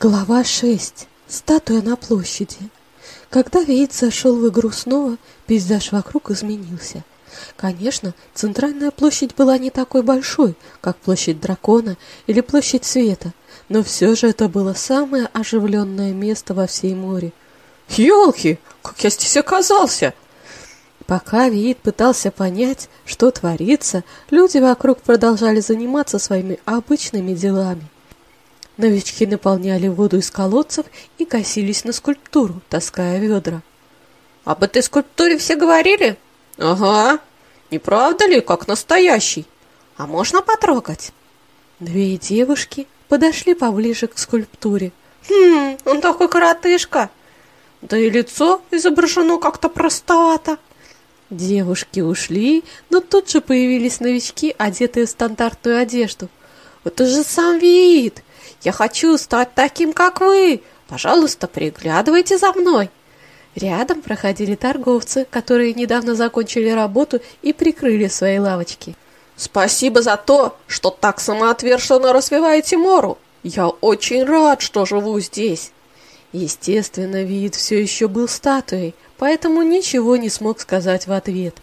Глава 6. Статуя на площади. Когда Веид зашел в игру снова, пейзаж вокруг изменился. Конечно, центральная площадь была не такой большой, как площадь дракона или площадь света, но все же это было самое оживленное место во всей море. «Елки, как я здесь оказался!» Пока Виит пытался понять, что творится, люди вокруг продолжали заниматься своими обычными делами. Новички наполняли воду из колодцев и косились на скульптуру, таская ведра. «Об этой скульптуре все говорили?» «Ага. Не правда ли, как настоящий? А можно потрогать?» Две девушки подошли поближе к скульптуре. «Хм, он такой коротышка. Да и лицо изображено как-то простовато». Девушки ушли, но тут же появились новички, одетые в стандартную одежду. «Это же сам вид! Я хочу стать таким, как вы. Пожалуйста, приглядывайте за мной. Рядом проходили торговцы, которые недавно закончили работу и прикрыли свои лавочки. Спасибо за то, что так самоотверженно развиваете Мору. Я очень рад, что живу здесь. Естественно, вид все еще был статуей, поэтому ничего не смог сказать в ответ.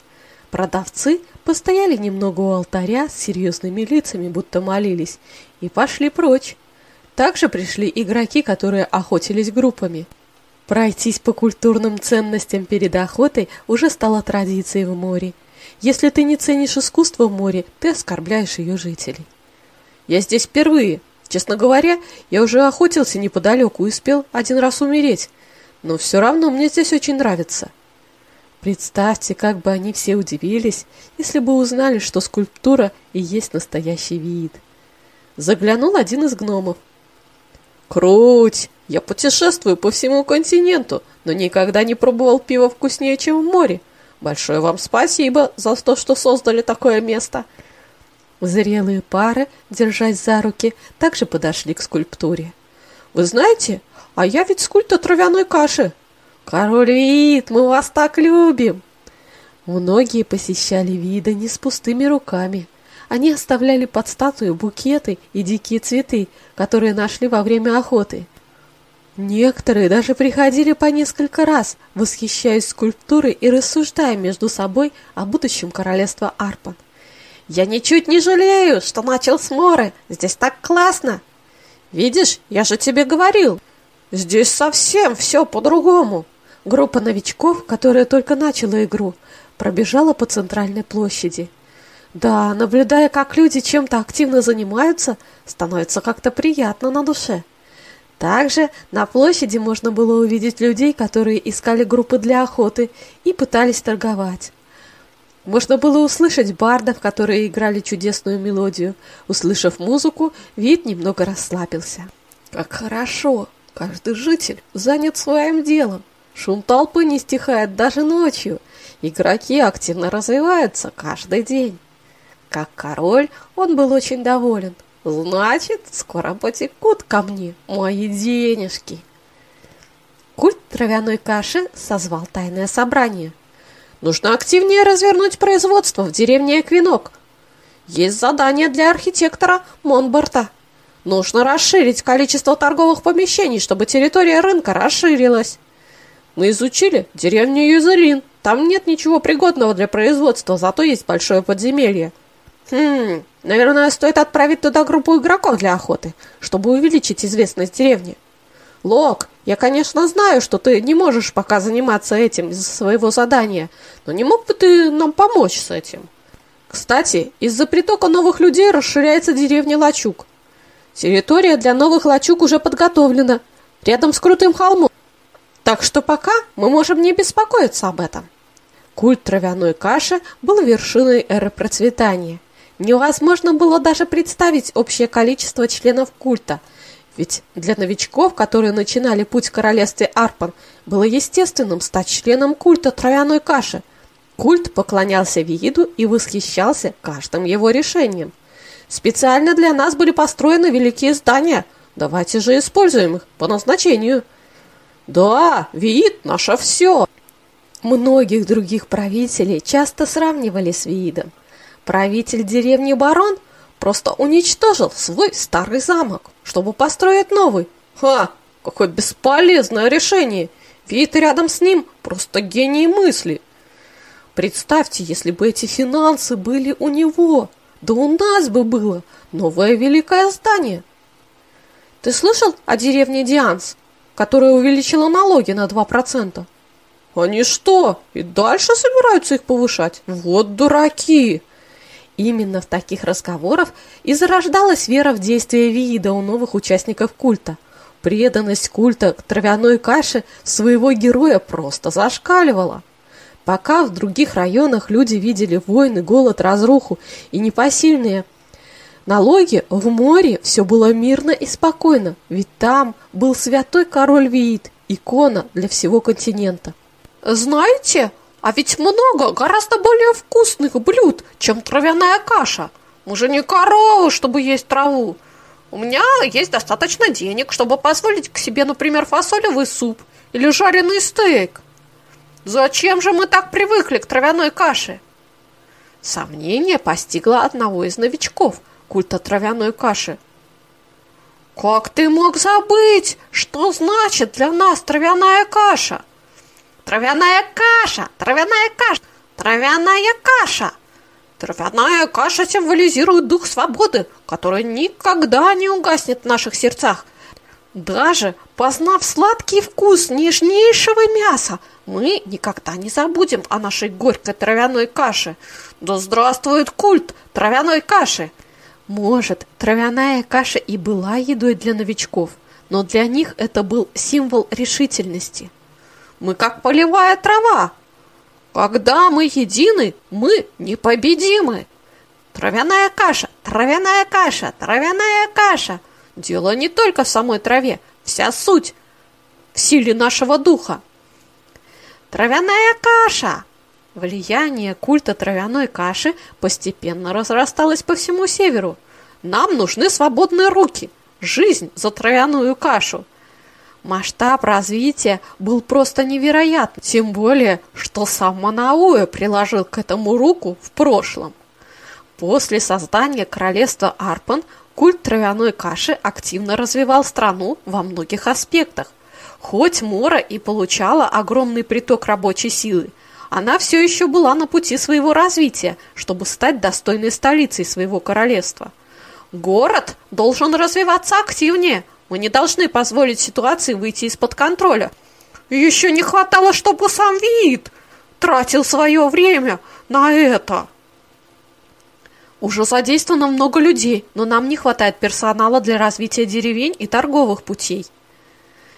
Продавцы постояли немного у алтаря с серьезными лицами, будто молились, и пошли прочь. Также пришли игроки, которые охотились группами. Пройтись по культурным ценностям перед охотой уже стало традицией в море. Если ты не ценишь искусство в море, ты оскорбляешь ее жителей. Я здесь впервые. Честно говоря, я уже охотился неподалеку и успел один раз умереть. Но все равно мне здесь очень нравится. Представьте, как бы они все удивились, если бы узнали, что скульптура и есть настоящий вид. Заглянул один из гномов. Круть! Я путешествую по всему континенту, но никогда не пробовал пиво вкуснее, чем в море. Большое вам спасибо за то, что создали такое место. Зрелые пары, держась за руки, также подошли к скульптуре. Вы знаете, а я ведь скульптор травяной каши. Король Вид, мы вас так любим. Многие посещали вида не с пустыми руками. Они оставляли под статую букеты и дикие цветы, которые нашли во время охоты. Некоторые даже приходили по несколько раз, восхищаясь скульптурой и рассуждая между собой о будущем королевства Арпан. «Я ничуть не жалею, что начал с Моры. Здесь так классно!» «Видишь, я же тебе говорил, здесь совсем все по-другому!» Группа новичков, которая только начала игру, пробежала по центральной площади – да, наблюдая, как люди чем-то активно занимаются, становится как-то приятно на душе. Также на площади можно было увидеть людей, которые искали группы для охоты и пытались торговать. Можно было услышать бардов, которые играли чудесную мелодию. Услышав музыку, вид немного расслабился. Как хорошо! Каждый житель занят своим делом. Шум толпы не стихает даже ночью. Игроки активно развиваются каждый день. Как король, он был очень доволен. Значит, скоро потекут ко мне мои денежки. Культ травяной каши созвал тайное собрание. Нужно активнее развернуть производство в деревне Эквинок. Есть задание для архитектора Монбарта. Нужно расширить количество торговых помещений, чтобы территория рынка расширилась. Мы изучили деревню Юзелин. Там нет ничего пригодного для производства, зато есть большое подземелье. Хм, наверное, стоит отправить туда группу игроков для охоты, чтобы увеличить известность деревни. Лок, я, конечно, знаю, что ты не можешь пока заниматься этим из-за своего задания, но не мог бы ты нам помочь с этим? Кстати, из-за притока новых людей расширяется деревня Лачук. Территория для новых лачуг уже подготовлена, рядом с крутым холмом. Так что пока мы можем не беспокоиться об этом. Культ травяной каши был вершиной эры процветания – Невозможно было даже представить общее количество членов культа, ведь для новичков, которые начинали путь в королевстве Арпан, было естественным стать членом культа травяной каши. Культ поклонялся Вииду и восхищался каждым его решением. Специально для нас были построены великие здания. Давайте же используем их по назначению. Да, Виид – наше все. Многих других правителей часто сравнивали с Виидом. Правитель деревни Барон просто уничтожил свой старый замок, чтобы построить новый. Ха, какое бесполезное решение! Вид рядом с ним просто гений мысли. Представьте, если бы эти финансы были у него, да у нас бы было новое великое здание. Ты слышал о деревне Дианс, которая увеличила налоги на 2%? Они что, и дальше собираются их повышать? Вот дураки! Именно в таких разговорах и зарождалась вера в действие Виида у новых участников культа. Преданность культа к травяной каше своего героя просто зашкаливала. Пока в других районах люди видели войны, голод, разруху и непосильные налоги, в море все было мирно и спокойно, ведь там был святой король Виит, икона для всего континента. Знаете, а ведь много гораздо более вкусных блюд, чем травяная каша. Мы же не коровы, чтобы есть траву. У меня есть достаточно денег, чтобы позволить к себе, например, фасолевый суп или жареный стейк. Зачем же мы так привыкли к травяной каше? Сомнение постигло одного из новичков культа травяной каши. Как ты мог забыть, что значит для нас травяная каша? Травяная каша, травяная каша, травяная каша. Травяная каша символизирует дух свободы, который никогда не угаснет в наших сердцах. Даже познав сладкий вкус нежнейшего мяса, мы никогда не забудем о нашей горькой травяной каше. Да здравствует культ травяной каши! Может, травяная каша и была едой для новичков, но для них это был символ решительности – мы как полевая трава. Когда мы едины, мы непобедимы. Травяная каша, травяная каша, травяная каша. Дело не только в самой траве, вся суть в силе нашего духа. Травяная каша. Влияние культа травяной каши постепенно разрасталось по всему северу. Нам нужны свободные руки, жизнь за травяную кашу – Масштаб развития был просто невероятный, тем более, что сам Манауэ приложил к этому руку в прошлом. После создания королевства Арпан культ травяной каши активно развивал страну во многих аспектах. Хоть Мора и получала огромный приток рабочей силы, она все еще была на пути своего развития, чтобы стать достойной столицей своего королевства. Город должен развиваться активнее – мы не должны позволить ситуации выйти из-под контроля. Еще не хватало, чтобы сам вид тратил свое время на это. Уже задействовано много людей, но нам не хватает персонала для развития деревень и торговых путей.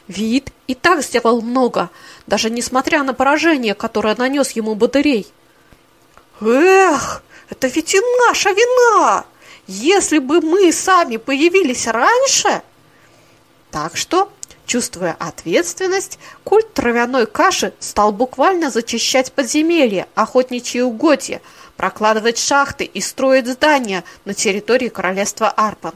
Вид и так сделал много, даже несмотря на поражение, которое нанес ему батарей. Эх, это ведь и наша вина! Если бы мы сами появились раньше, так что, чувствуя ответственность, культ травяной каши стал буквально зачищать подземелья, охотничьи угодья, прокладывать шахты и строить здания на территории королевства Арпан.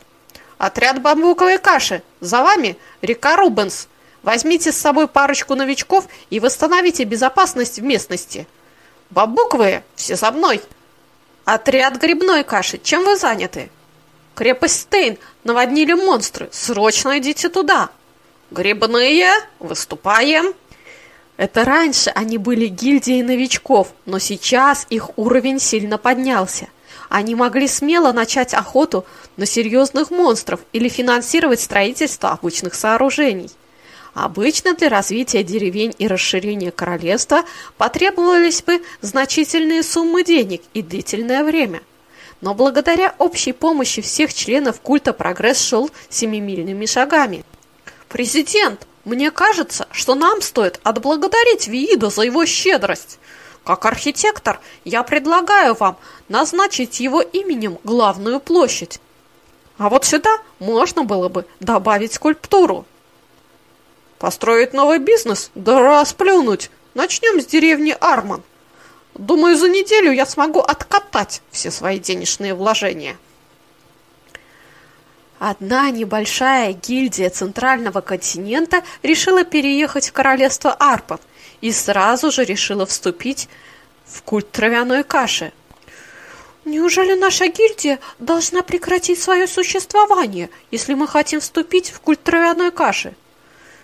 Отряд бамбуковой каши, за вами река Рубенс. Возьмите с собой парочку новичков и восстановите безопасность в местности. Бамбуковые, все за мной. Отряд грибной каши, чем вы заняты? Крепость Стейн наводнили монстры. Срочно идите туда. Грибные, выступаем. Это раньше они были гильдией новичков, но сейчас их уровень сильно поднялся. Они могли смело начать охоту на серьезных монстров или финансировать строительство обычных сооружений. Обычно для развития деревень и расширения королевства потребовались бы значительные суммы денег и длительное время – но благодаря общей помощи всех членов культа прогресс шел семимильными шагами. «Президент, мне кажется, что нам стоит отблагодарить Виида за его щедрость. Как архитектор, я предлагаю вам назначить его именем главную площадь. А вот сюда можно было бы добавить скульптуру. Построить новый бизнес? Да расплюнуть! Начнем с деревни Арман. Думаю, за неделю я смогу откатать все свои денежные вложения. Одна небольшая гильдия Центрального континента решила переехать в королевство Арпов и сразу же решила вступить в культ травяной каши. Неужели наша гильдия должна прекратить свое существование, если мы хотим вступить в культ травяной каши?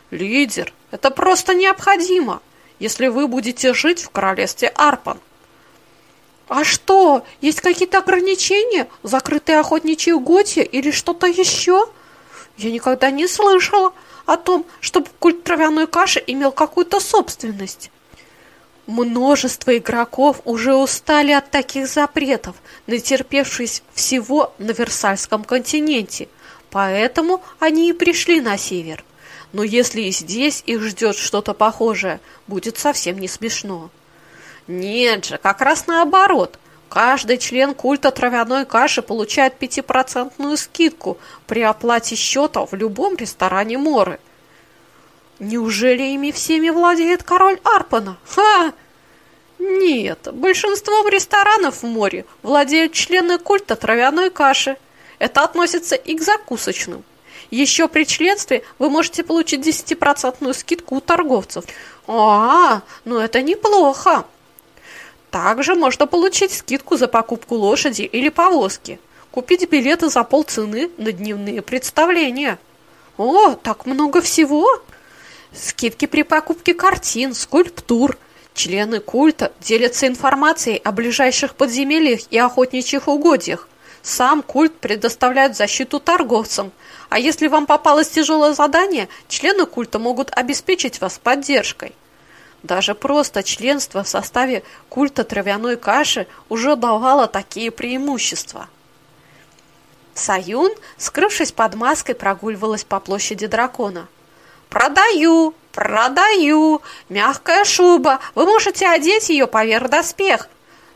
Лидер, это просто необходимо, если вы будете жить в королевстве Арпан. А что, есть какие-то ограничения? Закрытые охотничьи угодья или что-то еще? Я никогда не слышала о том, чтобы культ травяной каши имел какую-то собственность. Множество игроков уже устали от таких запретов, натерпевшись всего на Версальском континенте, поэтому они и пришли на север. Но если и здесь их ждет что-то похожее, будет совсем не смешно. Нет же, как раз наоборот. Каждый член культа травяной каши получает пятипроцентную скидку при оплате счета в любом ресторане Моры. Неужели ими всеми владеет король Арпана? Ха! Нет, большинством ресторанов в море владеют члены культа травяной каши. Это относится и к закусочным. Еще при членстве вы можете получить 10% скидку у торговцев. А, ну это неплохо. Также можно получить скидку за покупку лошади или повозки. Купить билеты за полцены на дневные представления. О, так много всего! Скидки при покупке картин, скульптур – Члены культа делятся информацией о ближайших подземельях и охотничьих угодьях. Сам культ предоставляет защиту торговцам, а если вам попалось тяжелое задание, члены культа могут обеспечить вас поддержкой. Даже просто членство в составе культа травяной каши уже давало такие преимущества. Саюн, скрывшись под маской, прогуливалась по площади дракона. «Продаю! «Продаю! Мягкая шуба! Вы можете одеть ее поверх доспех.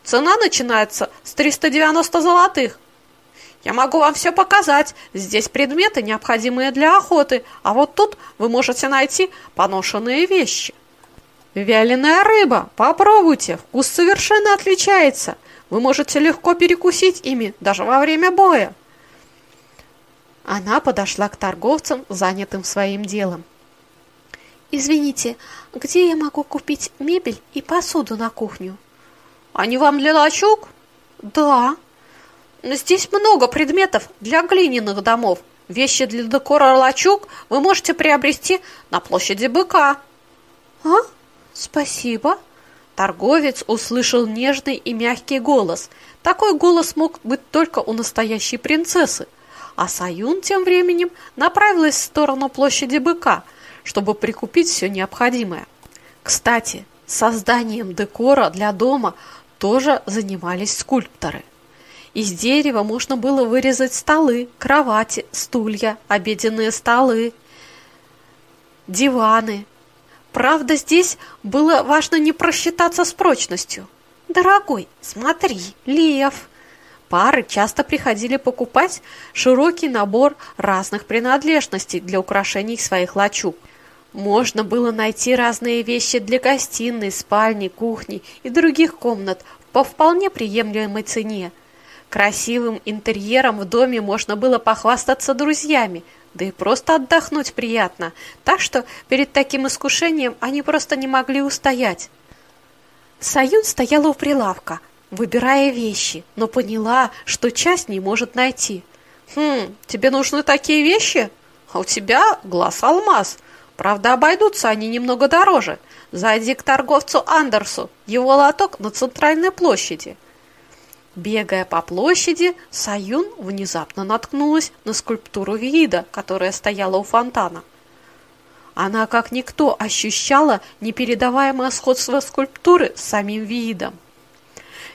Цена начинается с 390 золотых. Я могу вам все показать. Здесь предметы, необходимые для охоты, а вот тут вы можете найти поношенные вещи. Вяленая рыба, попробуйте, вкус совершенно отличается. Вы можете легко перекусить ими даже во время боя». Она подошла к торговцам, занятым своим делом. «Извините, где я могу купить мебель и посуду на кухню?» «Они вам для лачуг?» «Да». «Здесь много предметов для глиняных домов. Вещи для декора лачуг вы можете приобрести на площади быка». «А? Спасибо». Торговец услышал нежный и мягкий голос. Такой голос мог быть только у настоящей принцессы. А Саюн тем временем направилась в сторону площади быка – чтобы прикупить все необходимое. Кстати, созданием декора для дома тоже занимались скульпторы. Из дерева можно было вырезать столы, кровати, стулья, обеденные столы, диваны. Правда, здесь было важно не просчитаться с прочностью. «Дорогой, смотри, лев!» Пары часто приходили покупать широкий набор разных принадлежностей для украшений своих лачуг. Можно было найти разные вещи для гостиной, спальни, кухни и других комнат по вполне приемлемой цене. Красивым интерьером в доме можно было похвастаться друзьями, да и просто отдохнуть приятно, так что перед таким искушением они просто не могли устоять. Саюн стояла у прилавка, выбирая вещи, но поняла, что часть не может найти. «Хм, тебе нужны такие вещи? А у тебя глаз алмаз. Правда, обойдутся они немного дороже. Зайди к торговцу Андерсу, его лоток на центральной площади. Бегая по площади, Саюн внезапно наткнулась на скульптуру Виида, которая стояла у фонтана. Она, как никто, ощущала непередаваемое сходство скульптуры с самим Виидом.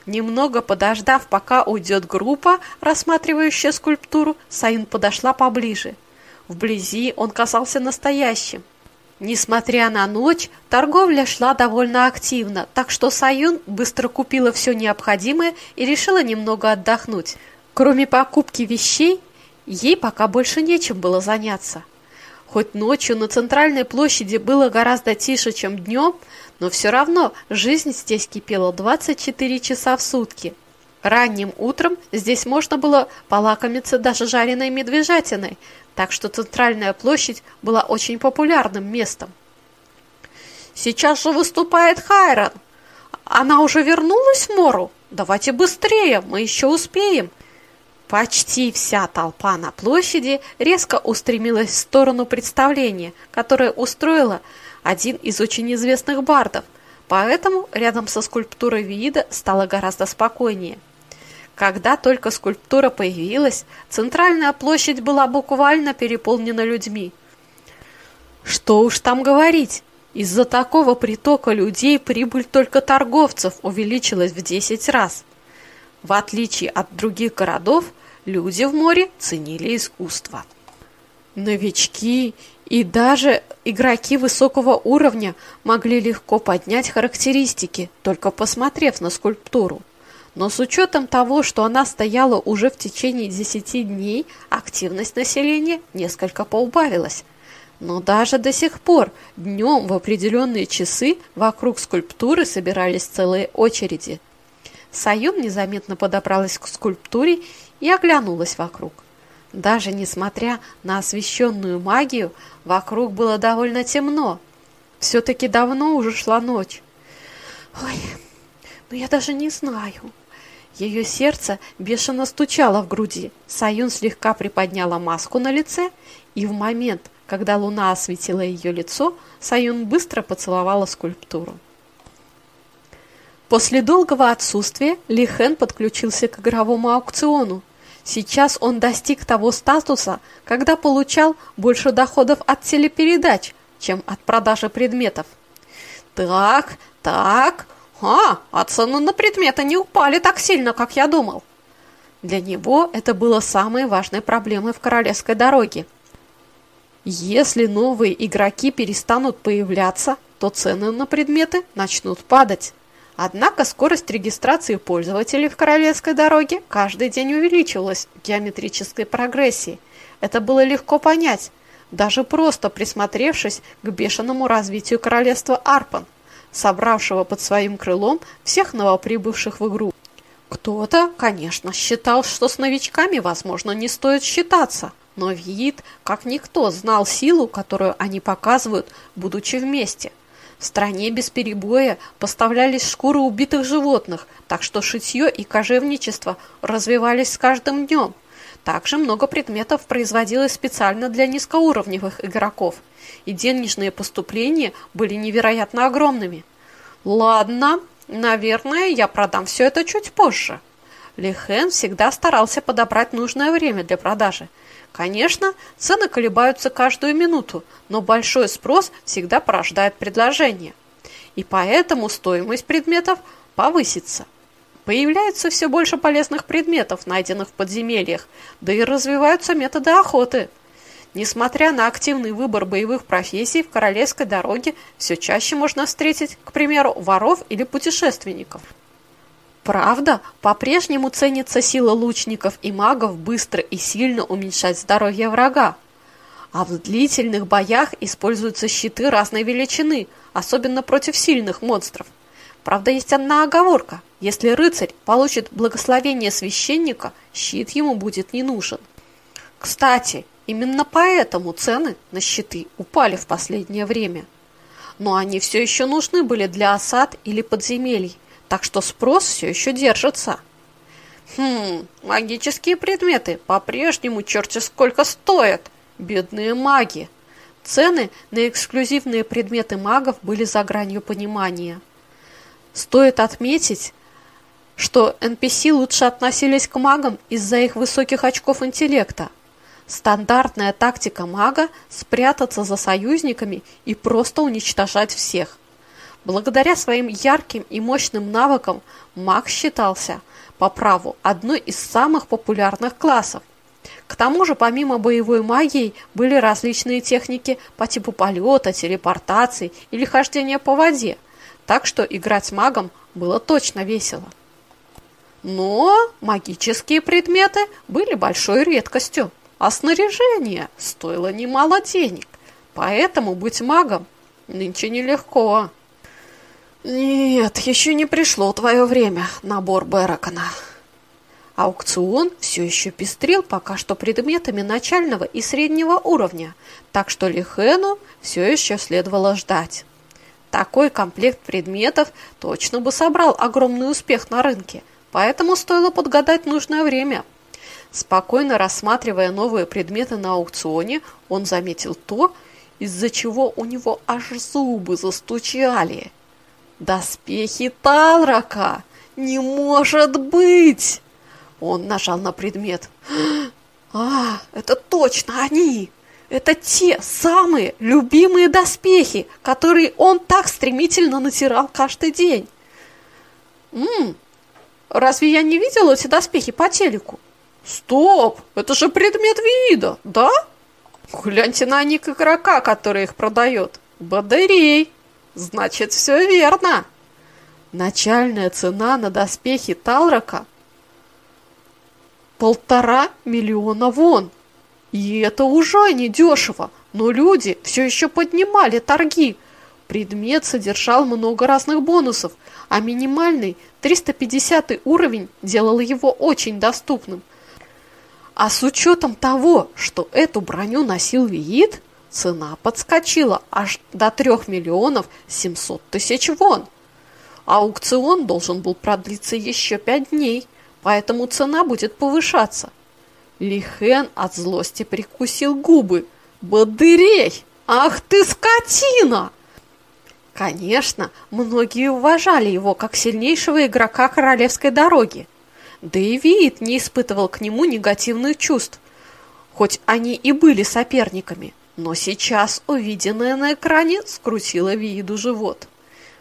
Немного подождав, пока уйдет группа, рассматривающая скульптуру, Саюн подошла поближе – Вблизи он казался настоящим. Несмотря на ночь, торговля шла довольно активно, так что Саюн быстро купила все необходимое и решила немного отдохнуть. Кроме покупки вещей, ей пока больше нечем было заняться. Хоть ночью на центральной площади было гораздо тише, чем днем, но все равно жизнь здесь кипела 24 часа в сутки. Ранним утром здесь можно было полакомиться даже жареной медвежатиной, так что центральная площадь была очень популярным местом. Сейчас же выступает Хайрон. Она уже вернулась в Мору? давайте быстрее, мы еще успеем!» Почти вся толпа на площади резко устремилась в сторону представления, которое устроила один из очень известных бардов, поэтому рядом со скульптурой Виида стало гораздо спокойнее. Когда только скульптура появилась, центральная площадь была буквально переполнена людьми. Что уж там говорить, из-за такого притока людей прибыль только торговцев увеличилась в 10 раз. В отличие от других городов, люди в море ценили искусство. Новички и даже игроки высокого уровня могли легко поднять характеристики, только посмотрев на скульптуру. Но с учетом того, что она стояла уже в течение 10 дней, активность населения несколько поубавилась. Но даже до сих пор днем в определенные часы вокруг скульптуры собирались целые очереди. Саюн незаметно подобралась к скульптуре и оглянулась вокруг. Даже несмотря на освещенную магию, вокруг было довольно темно. Все-таки давно уже шла ночь. Ой, ну я даже не знаю. Ее сердце бешено стучало в груди. Саюн слегка приподняла маску на лице, и в момент, когда луна осветила ее лицо, Саюн быстро поцеловала скульптуру. После долгого отсутствия Ли Хэн подключился к игровому аукциону. Сейчас он достиг того статуса, когда получал больше доходов от телепередач, чем от продажи предметов. Так, так, а, а цены на предметы не упали так сильно, как я думал. Для него это было самой важной проблемой в королевской дороге. Если новые игроки перестанут появляться, то цены на предметы начнут падать. Однако скорость регистрации пользователей в королевской дороге каждый день увеличивалась в геометрической прогрессии. Это было легко понять, даже просто присмотревшись к бешеному развитию королевства Арпан, собравшего под своим крылом всех новоприбывших в игру. Кто-то, конечно, считал, что с новичками, возможно, не стоит считаться – но Виит, как никто, знал силу, которую они показывают, будучи вместе. В стране без перебоя поставлялись шкуры убитых животных, так что шитье и кожевничество развивались с каждым днем. Также много предметов производилось специально для низкоуровневых игроков, и денежные поступления были невероятно огромными. Ладно, наверное, я продам все это чуть позже. Лихен всегда старался подобрать нужное время для продажи – Конечно, цены колебаются каждую минуту, но большой спрос всегда порождает предложение. И поэтому стоимость предметов повысится. Появляется все больше полезных предметов, найденных в подземельях, да и развиваются методы охоты. Несмотря на активный выбор боевых профессий, в королевской дороге все чаще можно встретить, к примеру, воров или путешественников. Правда, по-прежнему ценится сила лучников и магов быстро и сильно уменьшать здоровье врага. А в длительных боях используются щиты разной величины, особенно против сильных монстров. Правда, есть одна оговорка. Если рыцарь получит благословение священника, щит ему будет не нужен. Кстати, именно поэтому цены на щиты упали в последнее время. Но они все еще нужны были для осад или подземелий, так что спрос все еще держится. Хм, магические предметы по-прежнему черти сколько стоят. Бедные маги. Цены на эксклюзивные предметы магов были за гранью понимания. Стоит отметить, что NPC лучше относились к магам из-за их высоких очков интеллекта. Стандартная тактика мага – спрятаться за союзниками и просто уничтожать всех. Благодаря своим ярким и мощным навыкам маг считался по праву одной из самых популярных классов. К тому же, помимо боевой магии, были различные техники по типу полета, телепортации или хождения по воде, так что играть магом было точно весело. Но магические предметы были большой редкостью, а снаряжение стоило немало денег, поэтому быть магом нынче нелегко. Нет, еще не пришло твое время, набор Беракона. Аукцион все еще пестрил пока что предметами начального и среднего уровня, так что Лихену все еще следовало ждать. Такой комплект предметов точно бы собрал огромный успех на рынке, поэтому стоило подгадать нужное время. Спокойно рассматривая новые предметы на аукционе, он заметил то, из-за чего у него аж зубы застучали. «Доспехи Талрака! Не может быть!» Он нажал на предмет. «А, это точно они! Это те самые любимые доспехи, которые он так стремительно натирал каждый день!» «Ммм, разве я не видел эти доспехи по телеку?» Стоп! Это же предмет вида, да? Гляньте на ник игрока, который их продает. Батарей. Значит, все верно. Начальная цена на доспехи Талрака полтора миллиона вон. И это уже не дешево, но люди все еще поднимали торги. Предмет содержал много разных бонусов, а минимальный 350 уровень делал его очень доступным. А с учетом того, что эту броню носил Виит, цена подскочила аж до 3 миллионов 700 тысяч вон. Аукцион должен был продлиться еще 5 дней, поэтому цена будет повышаться. Лихен от злости прикусил губы. «Бодырей! Ах ты скотина!» Конечно, многие уважали его как сильнейшего игрока королевской дороги. Да и Виит не испытывал к нему негативных чувств, хоть они и были соперниками. Но сейчас увиденное на экране скрутило Вииду живот.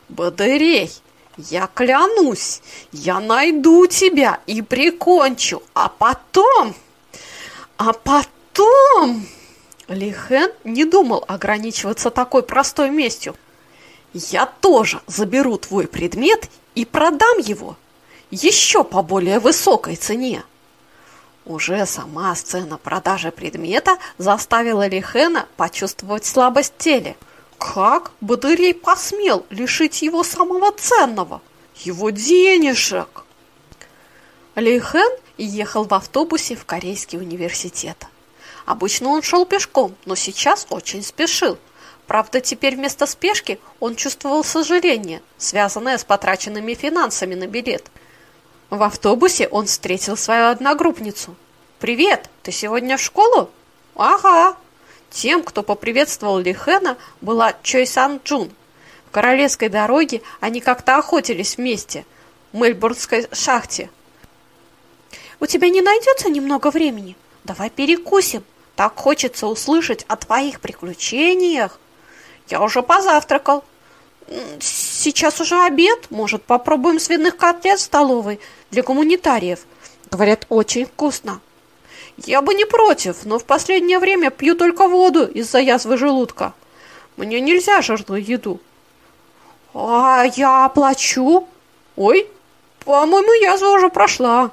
«Бодырей, я клянусь, я найду тебя и прикончу, а потом... А потом...» Лихен не думал ограничиваться такой простой местью. «Я тоже заберу твой предмет и продам его еще по более высокой цене. Уже сама сцена продажи предмета заставила Лихена почувствовать слабость теле. Как Бадырей посмел лишить его самого ценного, его денежек? Лихен ехал в автобусе в Корейский университет. Обычно он шел пешком, но сейчас очень спешил. Правда, теперь вместо спешки он чувствовал сожаление, связанное с потраченными финансами на билет – в автобусе он встретил свою одногруппницу. «Привет! Ты сегодня в школу?» «Ага!» Тем, кто поприветствовал Лихена, была Чой Сан Джун. В Королевской дороге они как-то охотились вместе, в Мельбурнской шахте. «У тебя не найдется немного времени? Давай перекусим. Так хочется услышать о твоих приключениях. Я уже позавтракал. Сейчас уже обед. Может, попробуем свиных котлет в столовой?» Для гуманитариев. Говорят, очень вкусно. Я бы не против, но в последнее время пью только воду из-за язвы желудка. Мне нельзя жирную еду. А я оплачу. Ой, по-моему, язва уже прошла.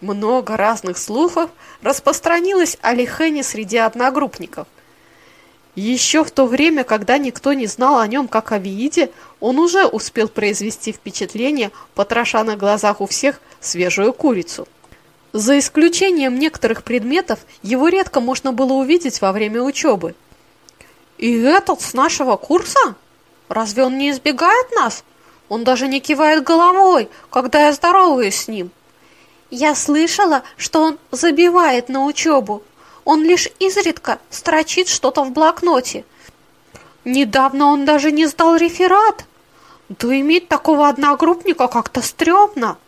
Много разных слухов распространилось о Лихене среди одногруппников – еще в то время, когда никто не знал о нем как о Вииде, он уже успел произвести впечатление, потроша на глазах у всех свежую курицу. За исключением некоторых предметов, его редко можно было увидеть во время учебы. «И этот с нашего курса? Разве он не избегает нас? Он даже не кивает головой, когда я здороваюсь с ним». «Я слышала, что он забивает на учебу», он лишь изредка строчит что-то в блокноте. Недавно он даже не сдал реферат. Да иметь такого одногруппника как-то стрёмно.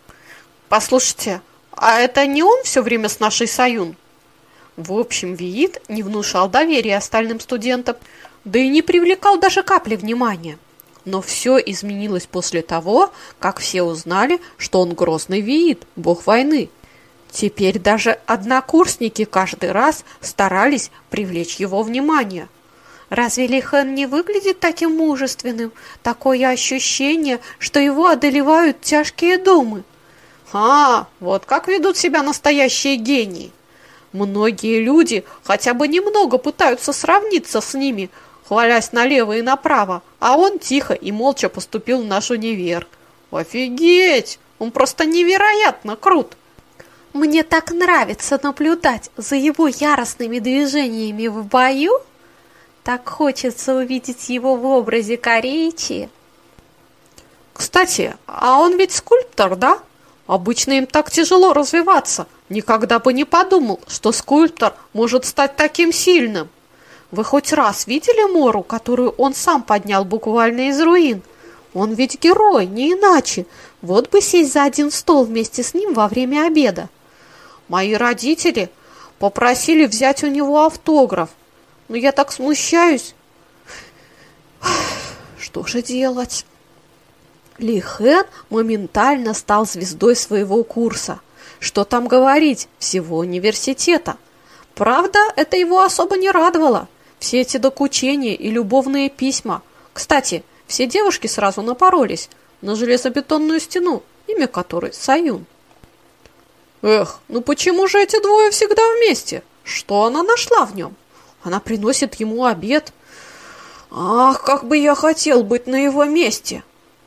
Послушайте, а это не он все время с нашей Саюн? В общем, Виит не внушал доверия остальным студентам, да и не привлекал даже капли внимания. Но все изменилось после того, как все узнали, что он грозный Виит, бог войны. Теперь даже однокурсники каждый раз старались привлечь его внимание. Разве Лихан не выглядит таким мужественным? Такое ощущение, что его одолевают тяжкие думы. А, вот как ведут себя настоящие гении. Многие люди хотя бы немного пытаются сравниться с ними, хвалясь налево и направо, а он тихо и молча поступил в наш универ. Офигеть! Он просто невероятно крут! Мне так нравится наблюдать за его яростными движениями в бою. Так хочется увидеть его в образе Корейчи. Кстати, а он ведь скульптор, да? Обычно им так тяжело развиваться. Никогда бы не подумал, что скульптор может стать таким сильным. Вы хоть раз видели Мору, которую он сам поднял буквально из руин? Он ведь герой, не иначе. Вот бы сесть за один стол вместе с ним во время обеда. Мои родители попросили взять у него автограф. Но я так смущаюсь. Что же делать? Ли Хэн моментально стал звездой своего курса. Что там говорить, всего университета. Правда, это его особо не радовало. Все эти докучения и любовные письма. Кстати, все девушки сразу напоролись на железобетонную стену, имя которой Саюн. Эх, ну почему же эти двое всегда вместе? Что она нашла в нем? Она приносит ему обед. Ах, как бы я хотел быть на его месте.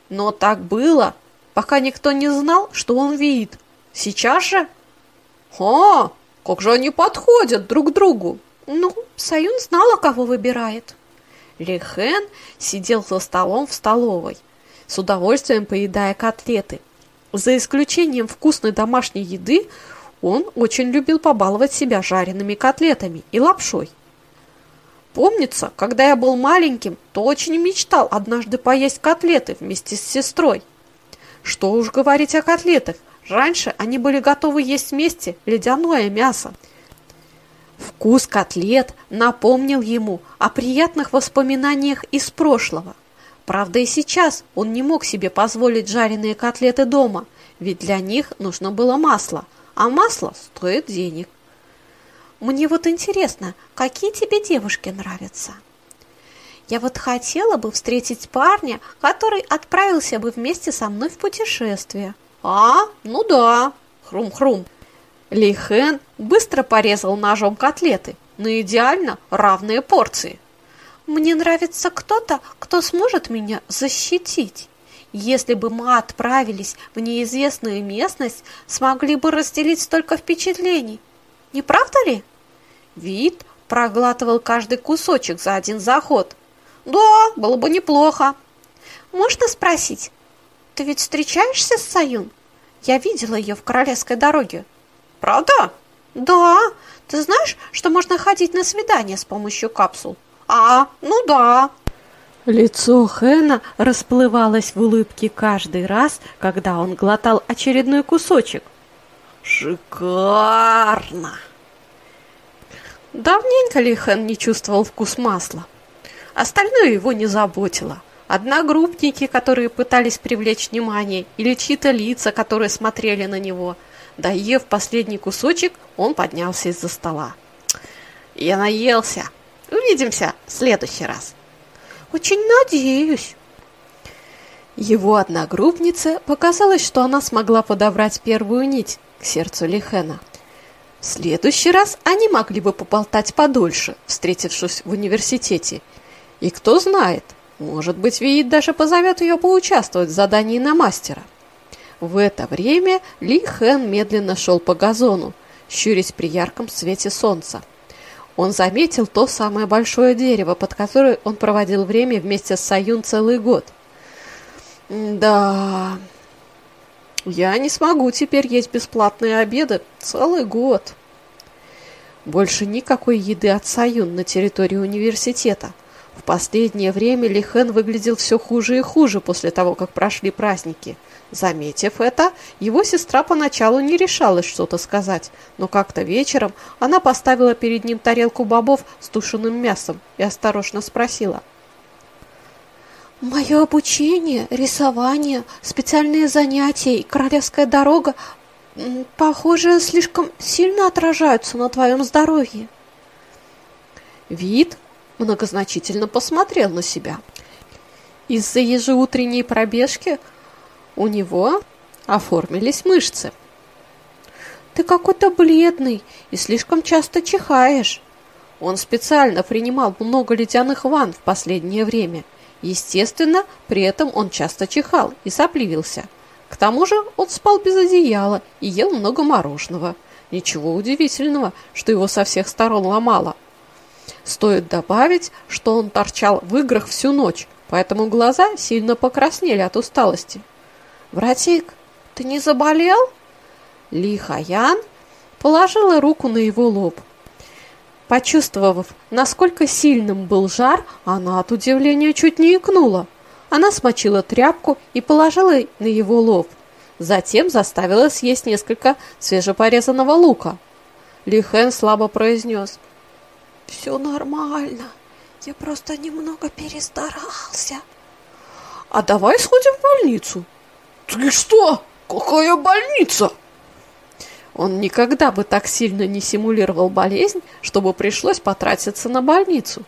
Но так было, пока никто не знал, что он видит. Сейчас же... А, как же они подходят друг к другу. Ну, Саюн знала, кого выбирает. Ли Хэн сидел за столом в столовой, с удовольствием поедая котлеты. За исключением вкусной домашней еды, он очень любил побаловать себя жареными котлетами и лапшой. Помнится, когда я был маленьким, то очень мечтал однажды поесть котлеты вместе с сестрой. Что уж говорить о котлетах, раньше они были готовы есть вместе ледяное мясо. Вкус котлет напомнил ему о приятных воспоминаниях из прошлого. Правда, и сейчас он не мог себе позволить жареные котлеты дома, ведь для них нужно было масло, а масло стоит денег. Мне вот интересно, какие тебе девушки нравятся? Я вот хотела бы встретить парня, который отправился бы вместе со мной в путешествие. А, ну да, хрум-хрум. Ли Хэн быстро порезал ножом котлеты на идеально равные порции. Мне нравится кто-то, кто сможет меня защитить. Если бы мы отправились в неизвестную местность, смогли бы разделить столько впечатлений. Не правда ли? Вид проглатывал каждый кусочек за один заход. Да, было бы неплохо. Можно спросить, ты ведь встречаешься с Саюн? Я видела ее в Королевской дороге. Правда? Да. Ты знаешь, что можно ходить на свидание с помощью капсул? А, ну да. Лицо Хэна расплывалось в улыбке каждый раз, когда он глотал очередной кусочек. Шикарно! Давненько Лихан не чувствовал вкус масла. Остальное его не заботило. Одногруппники, которые пытались привлечь внимание, или чьи-то лица, которые смотрели на него. Доев последний кусочек, он поднялся из-за стола. «Я наелся. Увидимся в следующий раз». «Очень надеюсь». Его одногруппнице показалось, что она смогла подобрать первую нить к сердцу Лихена. В следующий раз они могли бы поболтать подольше, встретившись в университете. И кто знает, может быть, Виит даже позовет ее поучаствовать в задании на мастера. В это время Ли Хэн медленно шел по газону, щурясь при ярком свете солнца. Он заметил то самое большое дерево, под которое он проводил время вместе с Саюн целый год. Да, я не смогу теперь есть бесплатные обеды целый год. Больше никакой еды от Саюн на территории университета. В последнее время Лихен выглядел все хуже и хуже после того, как прошли праздники. Заметив это, его сестра поначалу не решалась что-то сказать, но как-то вечером она поставила перед ним тарелку бобов с тушеным мясом и осторожно спросила – Мое обучение, рисование, специальные занятия и королевская дорога, похоже, слишком сильно отражаются на твоем здоровье. Вид многозначительно посмотрел на себя. Из-за ежеутренней пробежки у него оформились мышцы. Ты какой-то бледный и слишком часто чихаешь. Он специально принимал много ледяных ванн в последнее время – Естественно, при этом он часто чихал и сопливился. К тому же он спал без одеяла и ел много мороженого. Ничего удивительного, что его со всех сторон ломало. Стоит добавить, что он торчал в играх всю ночь, поэтому глаза сильно покраснели от усталости. «Братик, ты не заболел?» Ли Хаян положила руку на его лоб. Почувствовав, насколько сильным был жар, она от удивления чуть не икнула. Она смочила тряпку и положила на его лоб. Затем заставила съесть несколько свежепорезанного лука. Ли Хэн слабо произнес. «Все нормально. Я просто немного перестарался». «А давай сходим в больницу». «Ты что? Какая больница?» Он никогда бы так сильно не симулировал болезнь, чтобы пришлось потратиться на больницу.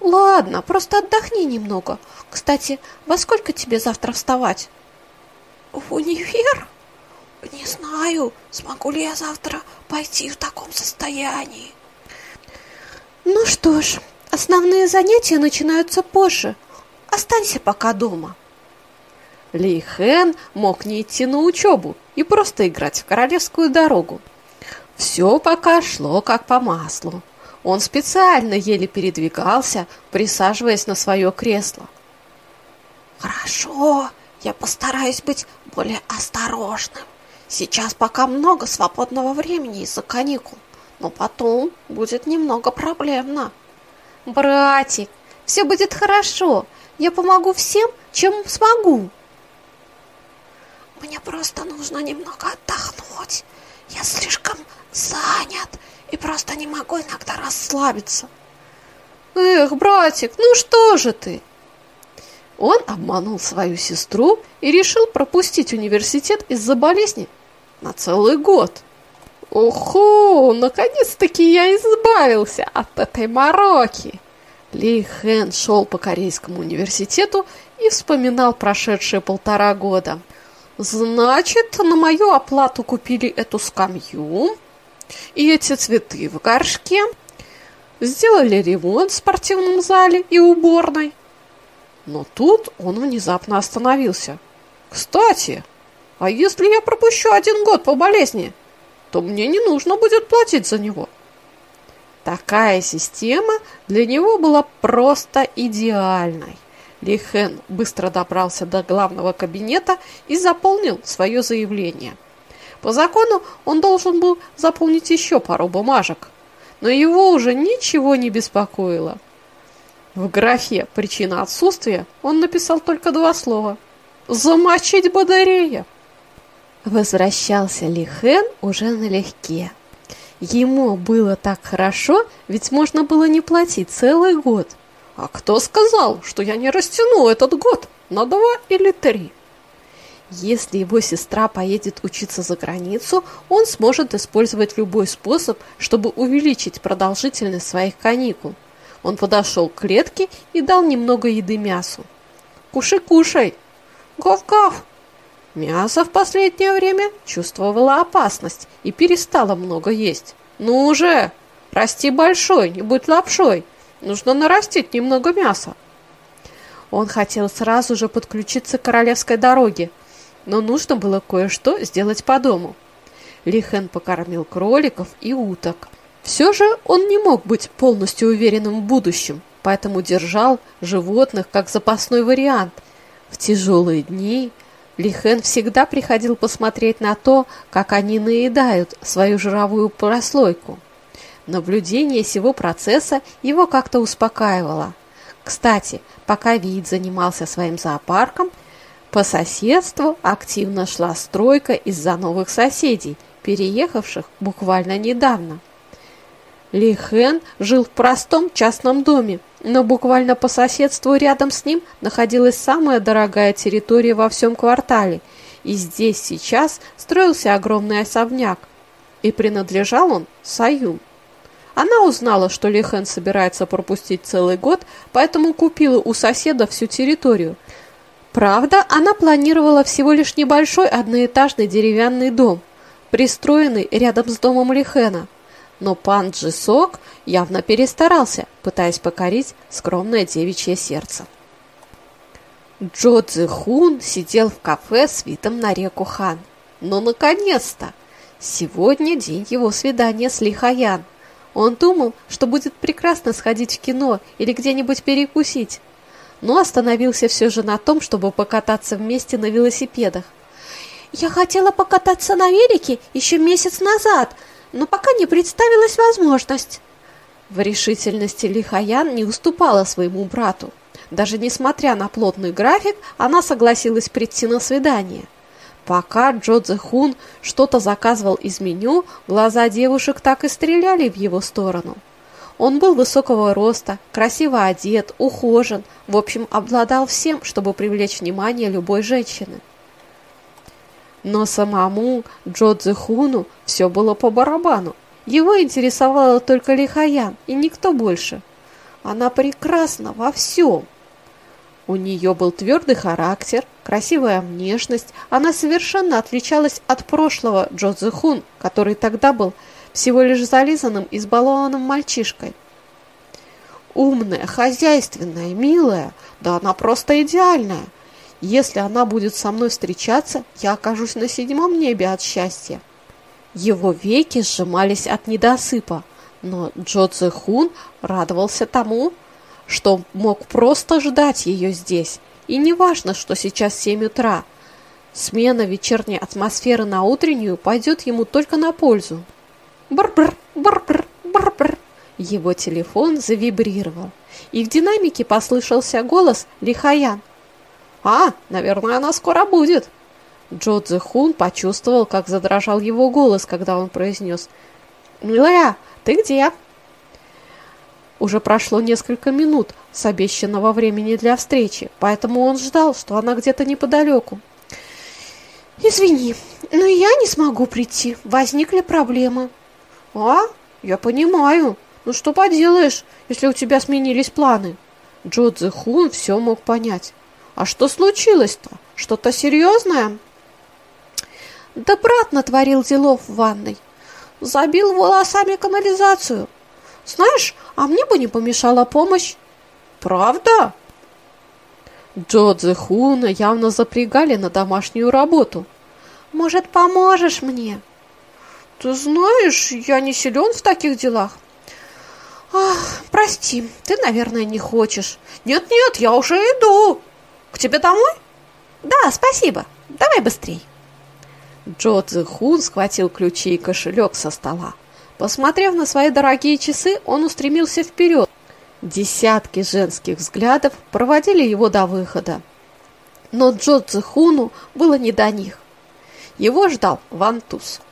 Ладно, просто отдохни немного. Кстати, во сколько тебе завтра вставать? В универ? Не знаю, смогу ли я завтра пойти в таком состоянии. Ну что ж, основные занятия начинаются позже. Останься пока дома. Ли Хэн мог не идти на учебу и просто играть в королевскую дорогу. Все пока шло как по маслу. Он специально еле передвигался, присаживаясь на свое кресло. «Хорошо, я постараюсь быть более осторожным. Сейчас пока много свободного времени из-за каникул, но потом будет немного проблемно». «Братик, все будет хорошо. Я помогу всем, чем смогу», мне просто нужно немного отдохнуть. Я слишком занят и просто не могу иногда расслабиться. Эх, братик, ну что же ты? Он обманул свою сестру и решил пропустить университет из-за болезни на целый год. Охо, наконец-таки я избавился от этой мороки. Ли Хэн шел по Корейскому университету и вспоминал прошедшие полтора года. Значит, на мою оплату купили эту скамью и эти цветы в горшке. Сделали ремонт в спортивном зале и уборной. Но тут он внезапно остановился. Кстати, а если я пропущу один год по болезни, то мне не нужно будет платить за него. Такая система для него была просто идеальной. Ли Хэн быстро добрался до главного кабинета и заполнил свое заявление. По закону он должен был заполнить еще пару бумажек, но его уже ничего не беспокоило. В графе «Причина отсутствия» он написал только два слова «Замочить батарея». Возвращался Ли Хэн уже налегке. Ему было так хорошо, ведь можно было не платить целый год. А кто сказал, что я не растяну этот год на два или три? Если его сестра поедет учиться за границу, он сможет использовать любой способ, чтобы увеличить продолжительность своих каникул. Он подошел к клетке и дал немного еды мясу. «Кушай, кушай!» «Гав-гав!» Мясо в последнее время чувствовало опасность и перестало много есть. «Ну уже! Расти большой, не будь лапшой!» Нужно нарастить немного мяса. Он хотел сразу же подключиться к королевской дороге, но нужно было кое-что сделать по дому. Лихен покормил кроликов и уток. Все же он не мог быть полностью уверенным в будущем, поэтому держал животных как запасной вариант. В тяжелые дни Лихен всегда приходил посмотреть на то, как они наедают свою жировую прослойку. Наблюдение всего процесса его как-то успокаивало. Кстати, пока Вид занимался своим зоопарком, по соседству активно шла стройка из-за новых соседей, переехавших буквально недавно. Ли Хэн жил в простом частном доме, но буквально по соседству рядом с ним находилась самая дорогая территория во всем квартале, и здесь сейчас строился огромный особняк, и принадлежал он Саюн. Она узнала, что Лихэн собирается пропустить целый год, поэтому купила у соседа всю территорию. Правда, она планировала всего лишь небольшой одноэтажный деревянный дом, пристроенный рядом с домом Лихена. Но пан Джисок явно перестарался, пытаясь покорить скромное девичье сердце. Джо Цзэхун сидел в кафе с видом на реку Хан. Но «Ну, наконец-то! Сегодня день его свидания с Лихаян. Он думал, что будет прекрасно сходить в кино или где-нибудь перекусить, но остановился все же на том, чтобы покататься вместе на велосипедах. Я хотела покататься на велике еще месяц назад, но пока не представилась возможность. В решительности Лихаян не уступала своему брату. Даже несмотря на плотный график, она согласилась прийти на свидание. Пока Джо Хун что-то заказывал из меню, глаза девушек так и стреляли в его сторону. Он был высокого роста, красиво одет, ухожен, в общем, обладал всем, чтобы привлечь внимание любой женщины. Но самому Джо Хуну все было по барабану. Его интересовала только Лихаян и никто больше. Она прекрасна во всем. У нее был твердый характер, красивая внешность. Она совершенно отличалась от прошлого Джо Хун, который тогда был всего лишь зализанным, избалованным мальчишкой. Умная, хозяйственная, милая, да она просто идеальная. Если она будет со мной встречаться, я окажусь на седьмом небе от счастья. Его веки сжимались от недосыпа, но Джо Хун радовался тому, что мог просто ждать ее здесь. И не важно, что сейчас 7 утра. Смена вечерней атмосферы на утреннюю пойдет ему только на пользу. Бр-бр, бр-бр, бр-бр. Его телефон завибрировал, и в динамике послышался голос Лихаян. «А, наверное, она скоро будет!» Джо Хун почувствовал, как задрожал его голос, когда он произнес «Милая, ты где?» Уже прошло несколько минут с обещанного времени для встречи, поэтому он ждал, что она где-то неподалеку. «Извини, но я не смогу прийти. Возникли проблемы». «А, я понимаю. Ну что поделаешь, если у тебя сменились планы?» Джо Хун все мог понять. «А что случилось-то? Что-то серьезное?» «Да брат натворил делов в ванной. Забил волосами канализацию. Знаешь, а мне бы не помешала помощь». «Правда?» Джо Хуна явно запрягали на домашнюю работу. «Может, поможешь мне?» Ты знаешь, я не силен в таких делах. Ах, прости, ты, наверное, не хочешь. Нет-нет, я уже иду. К тебе домой? Да, спасибо. Давай быстрей. Джо Хун схватил ключи и кошелек со стола. Посмотрев на свои дорогие часы, он устремился вперед. Десятки женских взглядов проводили его до выхода. Но Джо Хуну было не до них. Его ждал Вантус.